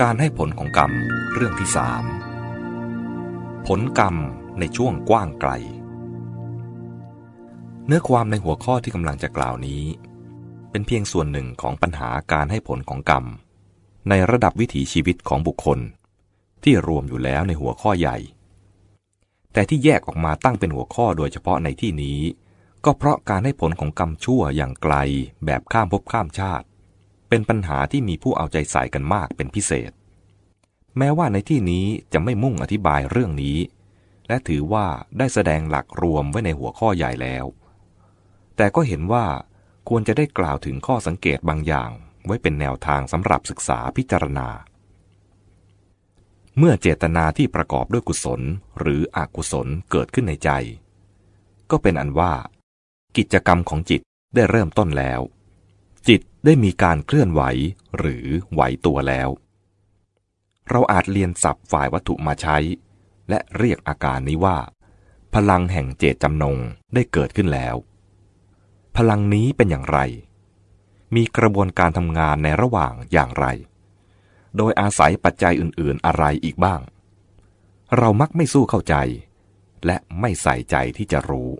การให้ผลของกรรมเรื่องที่สามผลกรรมในช่วงกว้างไกล เนื้อความในหัวข้อที่กำลังจะกล่าวนี้ เป็นเพียงส่วนหนึ่งของปัญหาการให้ผลของกรรม ในระดับวิถีชีวิตของบุคคล ที่รวมอยู่แล้วในหัวข้อใหญ่ แต่ที่แยกออกมาตั้งเป็นหัวข้อโดยเฉพาะในที่นี้ ก็เพราะการให้ผลของกรรมชั่วอย่างไกลแบบข้ามภพข้ามชาติ เป็นปัญหาที่มีผู้เอาใจใส่กันมากเป็นพิเศษ แม้ว่าในที่นี้จะไม่มุ่งอธิบายเรื่องนี้ และถือว่าได้แสดงหลักรวมไว้ในหัวข้อใหญ่แล้ว แต่ก็เห็นว่าควรจะได้กล่าวถึงข้อสังเกตบางอย่างไว้เป็นแนวทางสำหรับศึกษาพิจารณา เมื่อเจตนาที่ประกอบด้วยกุศลหรืออกุศลเกิดขึ้นในใจ ก็เป็นอันว่า กิจกรรมของจิตได้เริ่มต้นแล้ว ได้มีการเคลื่อนไหวหรือไหวตัวแล้ว เราอาจเรียนศัพท์ฝ่ายวัตถุมาใช้ และเรียกอาการนี้ว่า พลังแห่งเจตจำนงได้เกิดขึ้นแล้ว พลังนี้เป็นอย่างไร มีกระบวนการทำงานในระหว่างอย่างไร โดยอาศัยปัจจัยอื่น ๆ อะไรอีกบ้าง เรามักไม่สู้เข้าใจ และไม่ใส่ใจที่จะรู้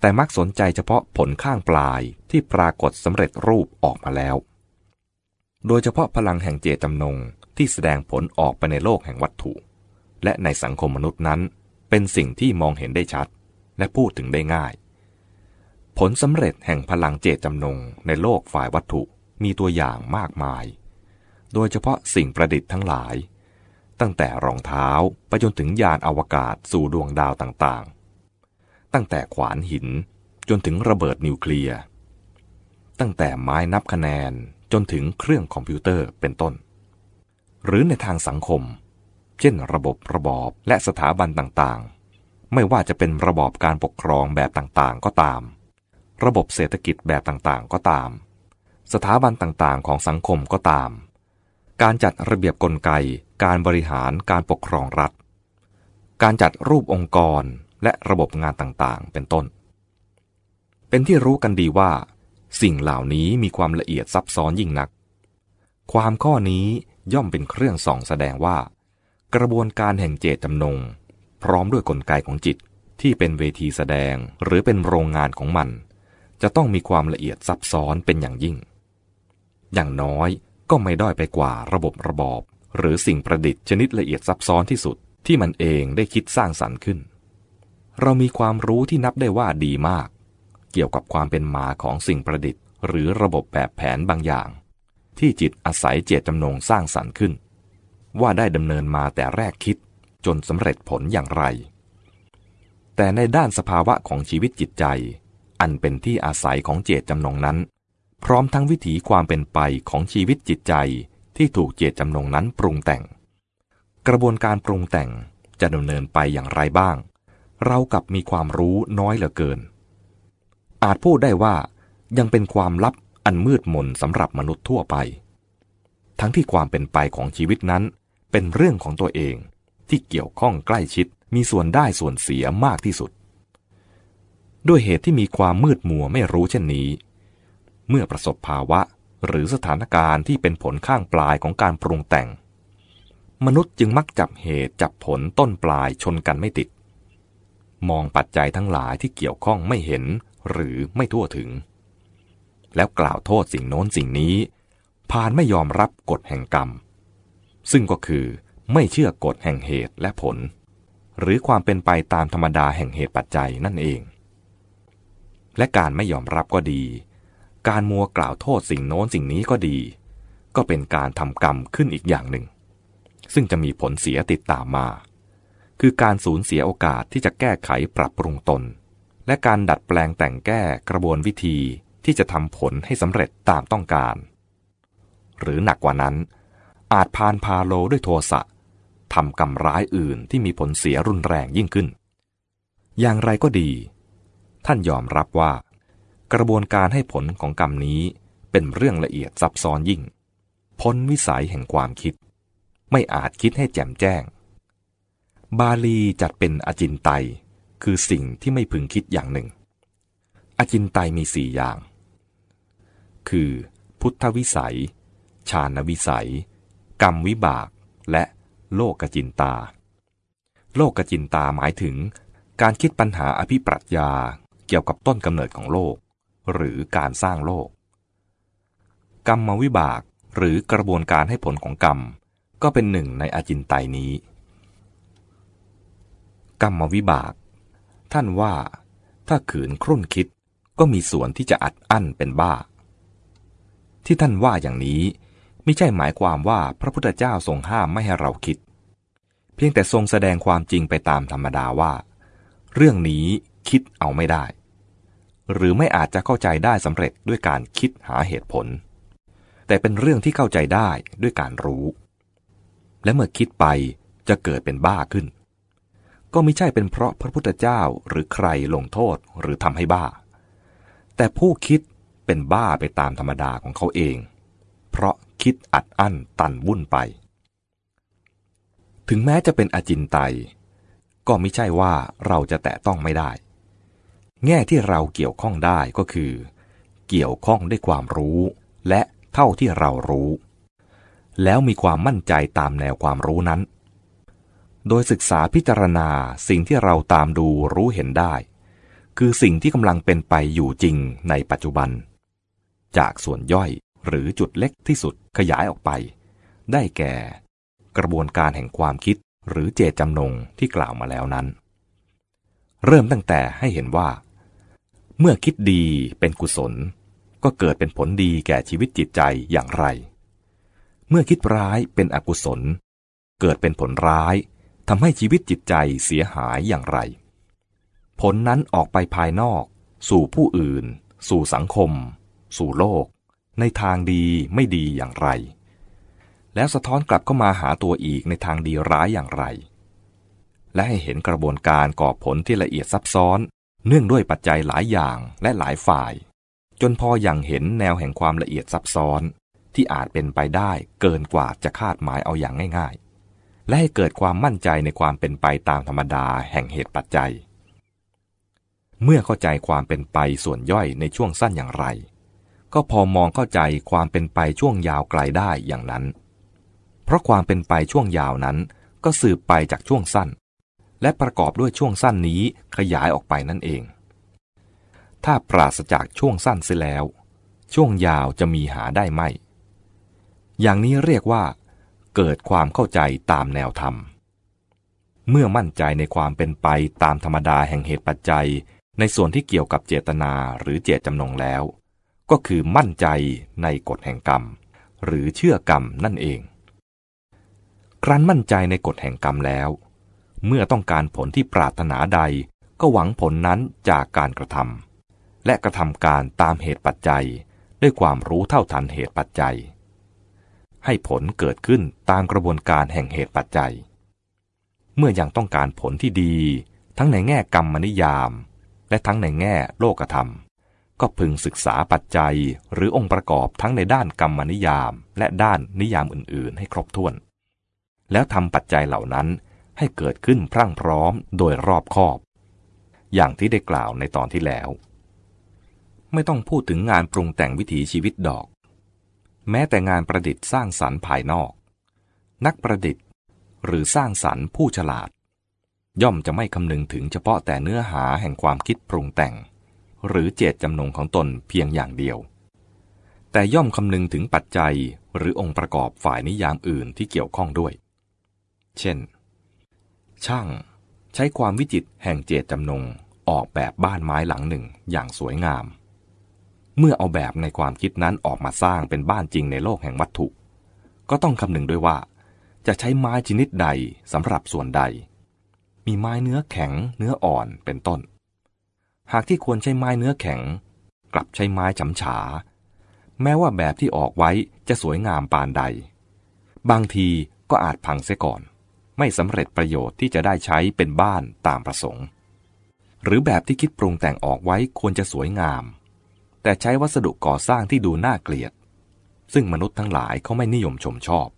แต่มักสนใจเฉพาะผลข้างปลายที่ปรากฏสำเร็จรูปออกมาแล้ว โดยเฉพาะพลังแห่งเจตจำนงที่แสดงผลออกไปในโลกแห่งวัตถุ และในสังคมมนุษย์นั้น เป็นสิ่งที่มองเห็นได้ชัด และพูดถึงได้ง่าย ผลสำเร็จแห่งพลังเจตจำนงในโลกฝ่ายวัตถุมีตัวอย่างมากมาย โดยเฉพาะสิ่งประดิษฐ์ทั้งหลาย ตั้งแต่รองเท้าไปจนถึงยานอวกาศสู่ดวงดาวต่างๆ ตั้งแต่ขวานหินจนถึงระเบิดนิวเคลียร์ ตั้งแต่ไม้นับคะแนนจนถึงเครื่องคอมพิวเตอร์เป็นต้น หรือในทางสังคม เช่นระบบระบอบและสถาบันต่างๆ ไม่ว่าจะเป็นระบอบการปกครองแบบต่างๆก็ตาม ระบบเศรษฐกิจแบบต่างๆก็ตาม สถาบันต่างๆของสังคมก็ตาม การจัดระเบียบกลไก การบริหารการปกครองรัฐ การจัดรูปองค์กร และระบบงานต่างๆ เป็นต้น เป็นที่รู้กันดีว่า สิ่งเหล่านี้มีความละเอียดซับซ้อนยิ่งนัก ความข้อนี้ย่อมเป็นเครื่องส่องแสดงว่า กระบวนการแห่งเจตจำนง พร้อมด้วยกลไกของจิตที่เป็นเวทีแสดงหรือเป็นโรงงานของมัน จะต้องมีความละเอียดซับซ้อนเป็นอย่างยิ่ง อย่างน้อยก็ไม่ด้อยไปกว่าระบบระบอบ หรือสิ่งประดิษฐ์ชนิดละเอียดซับซ้อนที่สุดที่มันเองได้คิดสร้างสรรค์ขึ้น เรามีความรู้ที่นับได้ว่าดีมาก เกี่ยวกับความเป็นมาของสิ่งประดิษฐ์ หรือระบบแบบแผนบางอย่าง ที่จิตอาศัยเจตจำนงสร้างสรรค์ขึ้น ว่าได้ดำเนินมาแต่แรกคิดจนสำเร็จผลอย่างไร แต่ในด้านสภาวะของชีวิตจิตใจ อันเป็นที่อาศัยของเจตจำนงนั้น พร้อมทั้งวิถีความเป็นไปของชีวิตจิตใจที่ถูกเจตจำนงนั้นปรุงแต่ง กระบวนการปรุงแต่งจะดำเนินไปอย่างไรบ้าง เรากับมีความรู้น้อยเหลือเกิน อาจพูดได้ว่ายังเป็นความลับอันมืดมนสำหรับมนุษย์ทั่วไป ทั้งที่ความเป็นไปของชีวิตนั้น เป็นเรื่องของตัวเองที่เกี่ยวข้องใกล้ชิดมีส่วนได้ส่วนเสียมากที่สุด ด้วยเหตุที่มีความมืดมัวไม่รู้เช่นนี้ เมื่อประสบภาวะหรือสถานการณ์ที่เป็นผลข้างปลายของการปรุงแต่ง มนุษย์จึงมักจับเหตุจับผลต้นปลายชนกันไม่ติด มองปัจจัยทั้งหลายที่เกี่ยวข้องไม่เห็นหรือไม่ทั่วถึง แล้วกล่าวโทษสิ่งโน้นสิ่งนี้ผ่านไม่ยอมรับกฎแห่งกรรม ซึ่งก็คือไม่เชื่อกฎแห่งเหตุและผล หรือความเป็นไปตามธรรมดาแห่งเหตุปัจจัยนั่นเอง และการไม่ยอมรับก็ดี การมัวกล่าวโทษสิ่งโน้นสิ่งนี้ก็ดี ก็เป็นการทำกรรมขึ้นอีกอย่างหนึ่ง ซึ่งจะมีผลเสียติดตามมา คือการสูญเสียโอกาสที่จะแก้ไขปรับปรุงตน และการดัดแปลงแต่งแก้กระบวนวิธีที่จะทำผลให้สำเร็จตามต้องการ หรือหนักกว่านั้น อาจพานพาโลด้วยโทสะทำกรรมร้ายอื่นที่มีผลเสียรุนแรงยิ่งขึ้น อย่างไรก็ดี ท่านยอมรับว่า กระบวนการให้ผลของกรรมนี้เป็นเรื่องละเอียดซับซ้อนยิ่ง พ้นวิสัยแห่งความคิด ไม่อาจคิดให้แจ่มแจ้ง บาลีจัดเป็นอจินไตย คือสิ่งที่ไม่พึงคิดอย่างหนึ่ง อจินไตยมีสี่อย่าง คือ พุทธวิสัยชาณวิสัย กรรมวิบาก และโลกจินตา โลกจินตาหมายถึง การคิดปัญหาอภิปรัชญาเกี่ยวกับต้นกำเนิดของโลก หรือการสร้างโลก กรรมวิบากหรือกระบวนการให้ผลของกรรม ก็เป็นหนึ่งในอจินไตยนี้ กรรมวิบาก ท่านว่า ถ้าขืนครุ่นคิดก็มีส่วนที่จะอัดอั้นเป็นบ้า ที่ท่านว่าอย่างนี้ไม่ใช่หมายความว่าพระพุทธเจ้าทรงห้ามไม่ให้เราคิด เพียงแต่ทรงแสดงความจริงไปตามธรรมดาว่า เรื่องนี้คิดเอาไม่ได้ หรือไม่อาจจะเข้าใจได้สำเร็จด้วยการคิดหาเหตุผล แต่เป็นเรื่องที่เข้าใจได้ด้วยการรู้ และเมื่อคิดไปจะเกิดเป็นบ้าขึ้น ก็ไม่ใช่เป็นเพราะพระพุทธเจ้าหรือใครลงโทษหรือทำให้บ้า แต่ผู้คิดเป็นบ้าไปตามธรรมดาของเขาเอง เพราะคิดอัดอั้นตันวุ่นไป ถึงแม้จะเป็นอจินไตย ก็ไม่ใช่ว่าเราจะแตะต้องไม่ได้ แง่ที่เราเกี่ยวข้องได้ก็คือ เกี่ยวข้องด้วยความรู้ และเท่าที่เรารู้ แล้วมีความมั่นใจตามแนวความรู้นั้น โดยศึกษาพิจารณาสิ่งที่เราตามดูรู้เห็นได้ คือสิ่งที่กำลังเป็นไปอยู่จริงในปัจจุบัน จากส่วนย่อยหรือจุดเล็กที่สุดขยายออกไป ได้แก่ กระบวนการแห่งความคิดหรือเจตจำนงที่กล่าวมาแล้วนั้น เริ่มตั้งแต่ให้เห็นว่า เมื่อคิดดีเป็นกุศล ก็เกิดเป็นผลดีแก่ชีวิตจิตใจอย่างไร เมื่อคิดร้ายเป็นอกุศล เกิดเป็นผลร้าย ทำให้ชีวิตจิตใจเสียหายอย่างไร ผลนั้นออกไปภายนอก สู่ผู้อื่น สู่สังคม สู่โลก ในทางดีไม่ดีอย่างไร แล้วสะท้อนกลับเข้ามาหาตัวอีกในทางดีร้ายอย่างไร และให้เห็นกระบวนการก่อผลที่ละเอียดซับซ้อน เนื่องด้วยปัจจัยหลายอย่างและหลายฝ่าย จนพออย่างเห็นแนวแห่งความละเอียดซับซ้อนที่อาจเป็นไปได้เกินกว่าจะคาดหมายเอาอย่างง่าย ๆ และให้เกิดความมั่นใจในความเป็นไปตามธรรมดาแห่งเหตุปัจจัย เมื่อเข้าใจความเป็นไปส่วนย่อยในช่วงสั้นอย่างไร ก็พอมองเข้าใจความเป็นไปช่วงยาวไกลได้อย่างนั้น เพราะความเป็นไปช่วงยาวนั้นก็สืบไปจากช่วงสั้น และประกอบด้วยช่วงสั้นนี้ขยายออกไปนั่นเอง ถ้าปราศจากช่วงสั้นเสียแล้ว ช่วงยาวจะมีหาได้ไหม อย่างนี้เรียกว่า เกิดความเข้าใจตามแนวธรรม เมื่อมั่นใจในความเป็นไปตามธรรมดาแห่งเหตุปัจจัย ในส่วนที่เกี่ยวกับเจตนาหรือเจตจำนงแล้ว ก็คือมั่นใจในกฎแห่งกรรม หรือเชื่อกรรมนั่นเอง ครั้นมั่นใจในกฎแห่งกรรมแล้ว เมื่อต้องการผลที่ปรารถนาใด ก็หวังผลนั้นจากการกระทำและกระทำการตามเหตุปัจจัย ด้วยความรู้เท่าทันเหตุปัจจัย ให้ผลเกิดขึ้นตามกระบวนการแห่งเหตุปัจจัย เมื่อยังต้องการผลที่ดี ทั้งในแง่กรรมนิยาม และทั้งในแง่โลกธรรม ก็พึงศึกษาปัจจัยหรือองค์ประกอบทั้งในด้านกรรมนิยาม และด้านนิยามอื่น ๆ ให้ครบถ้วน แล้วทำปัจจัยเหล่านั้นให้เกิดขึ้นพรั่งพร้อมโดยรอบคอบ อย่างที่ได้กล่าวในตอนที่แล้ว ไม่ต้องพูดถึงงานปรุงแต่งวิถีชีวิตดอก แม้แต่งานประดิษฐ์สร้างสรรค์ภายนอก นักประดิษฐ์ หรือสร้างสรรค์ผู้ฉลาด ย่อมจะไม่คำนึงถึงเฉพาะแต่เนื้อหาแห่งความคิดปรุงแต่ง หรือเจตจำนงของตนเพียงอย่างเดียว แต่ย่อมคำนึงถึงปัจจัยหรือองค์ประกอบฝ่ายนิยามอื่นที่เกี่ยวข้องด้วย เช่น ช่าง ใช้ความวิจิตแห่งเจตจำนงออกแบบบ้านไม้หลังหนึ่งอย่างสวยงาม เมื่อเอาแบบในความคิดนั้นออกมาสร้างเป็นบ้านจริงในโลกแห่งวัตถุ ก็ต้องคำนึงด้วยว่า จะใช้ไม้ชนิดใดสำหรับส่วนใด มีไม้เนื้อแข็งเนื้ออ่อนเป็นต้น หากที่ควรใช้ไม้เนื้อแข็ง กลับใช้ไม้ฉำฉา แม้ว่าแบบที่ออกไว้จะสวยงามปานใด บางทีก็อาจพังเสียก่อน ไม่สำเร็จประโยชน์ที่จะได้ใช้เป็นบ้านตามประสงค์ หรือแบบที่คิดปรุงแต่งออกไว้ควรจะสวยงาม แต่ใช้วัสดุก่อสร้างที่ดูน่าเกลียด ซึ่งมนุษย์ทั้งหลายเขาไม่นิยมชมชอบ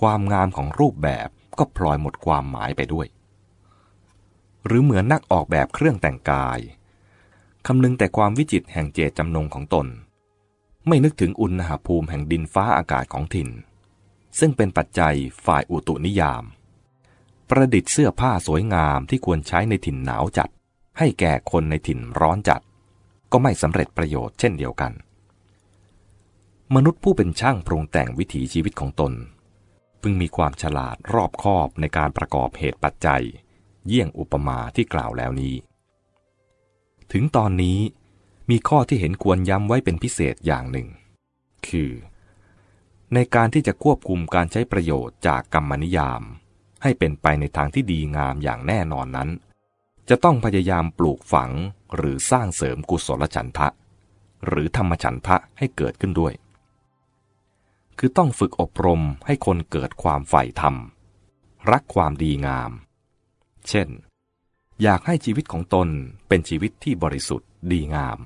ความงามของรูปแบบก็พลอยหมดความหมายไปด้วย หรือเหมือนนักออกแบบเครื่องแต่งกายคำนึงแต่ความวิจิตแห่งเจตจำนงของตน ไม่นึกถึงอุณหภูมิแห่งดินฟ้าอากาศของถิ่น ซึ่งเป็นปัจจัยฝ่ายอุตุนิยาม ประดิษฐ์เสื้อผ้าสวยงามที่ควรใช้ในถิ่นหนาวจัด ให้แก่คนในถิ่นร้อนจัด ก็ไม่สำเร็จประโยชน์เช่นเดียวกัน มนุษย์ผู้เป็นช่างปรุงแต่งวิถีชีวิตของตน พึงมีความฉลาดรอบคอบในการประกอบเหตุปัจจัย เยี่ยงอุปมาที่กล่าวแล้วนี้ ถึงตอนนี้มีข้อที่เห็นควรย้ำไว้เป็นพิเศษอย่างหนึ่ง คือ ในการที่จะควบคุมการใช้ประโยชน์จากกรรมนิยาม ให้เป็นไปในทางที่ดีงามอย่างแน่นอนนั้น จะต้องพยายามปลูกฝังหรือสร้างเสริมกุศลฉันทะ หรือธรรมฉันทะให้เกิดขึ้นด้วย คือต้องฝึกอบรมให้คนเกิดความใฝ่ธรรม รักความดีงาม เช่น อยากให้ชีวิตของตนเป็นชีวิตที่บริสุทธิ์ดีงาม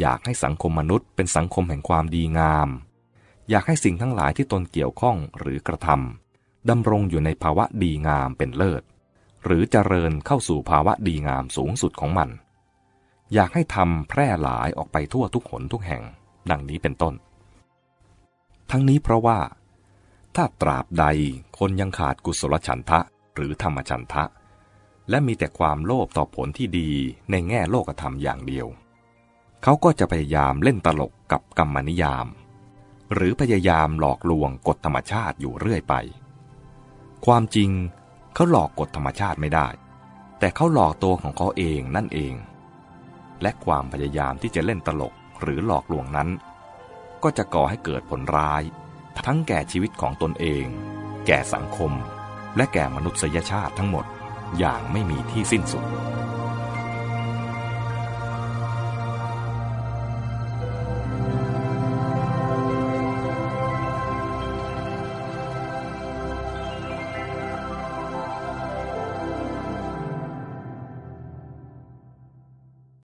อยากให้สังคมมนุษย์เป็นสังคมแห่งความดีงาม อยากให้สิ่งทั้งหลายที่ตนเกี่ยวข้องหรือกระทำดำรงอยู่ในภาวะดีงามเป็นเลิศ หรือเจริญเข้าสู่ภาวะดีงามสูงสุดของมัน อยากให้ทำแพร่หลายออกไปทั่วทุกหนทุกแห่ง ดังนี้เป็นต้น ทั้งนี้เพราะว่า ถ้าตราบใดคนยังขาดกุศลฉันทะหรือธรรมฉันทะ และมีแต่ความโลภต่อผลที่ดีในแง่โลกธรรมอย่างเดียว เขาก็จะพยายามเล่นตลกกับกรรมนิยาม หรือพยายามหลอกลวงกฎธรรมชาติอยู่เรื่อยไป ความจริง เขาหลอกกฎธรรมชาติไม่ได้ แต่เขาหลอกตัวของเขาเองนั่นเอง และความพยายามที่จะเล่นตลกหรือหลอกลวงนั้น ก็จะก่อให้เกิดผลร้าย ทั้งแก่ชีวิตของตนเอง แก่สังคม และแก่มนุษยชาติทั้งหมดอย่างไม่มีที่สิ้นสุด